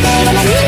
people and I need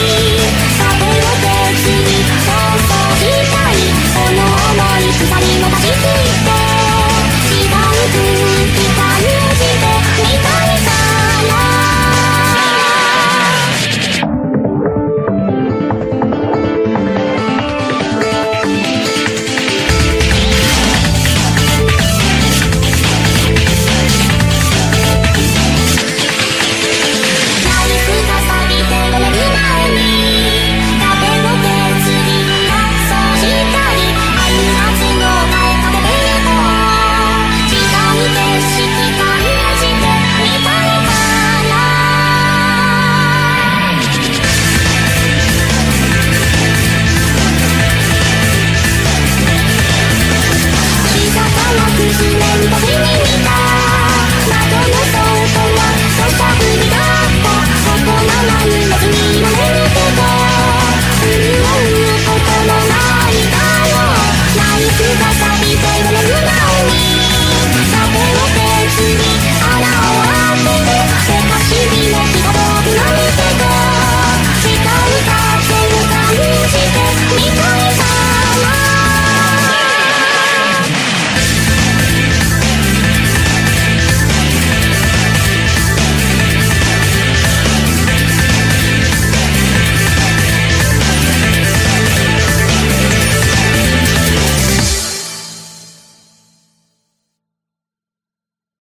だ